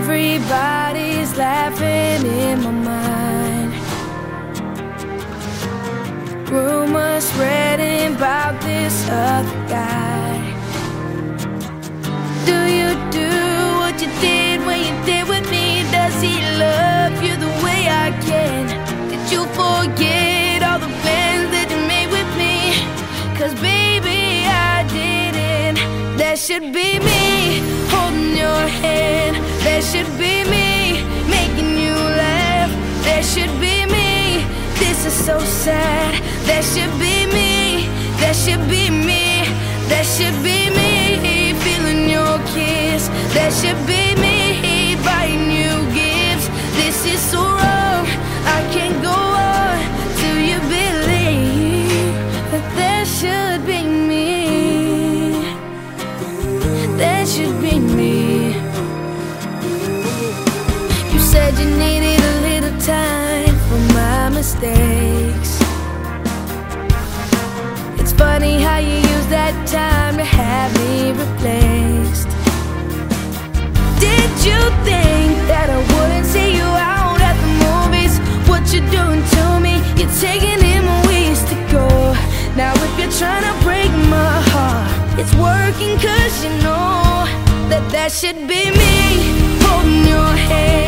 Everybody should be me holding your hand. There should be me making you laugh. There should be me. This is so sad. There should be me. There should be me. There should be me feeling your kiss. There should be replaced. Did you think that I wouldn't see you out at the movies? What you doing to me? You're taking ways to go. Now if you're trying to break my heart, it's working cause you know that that should be me holding your hand.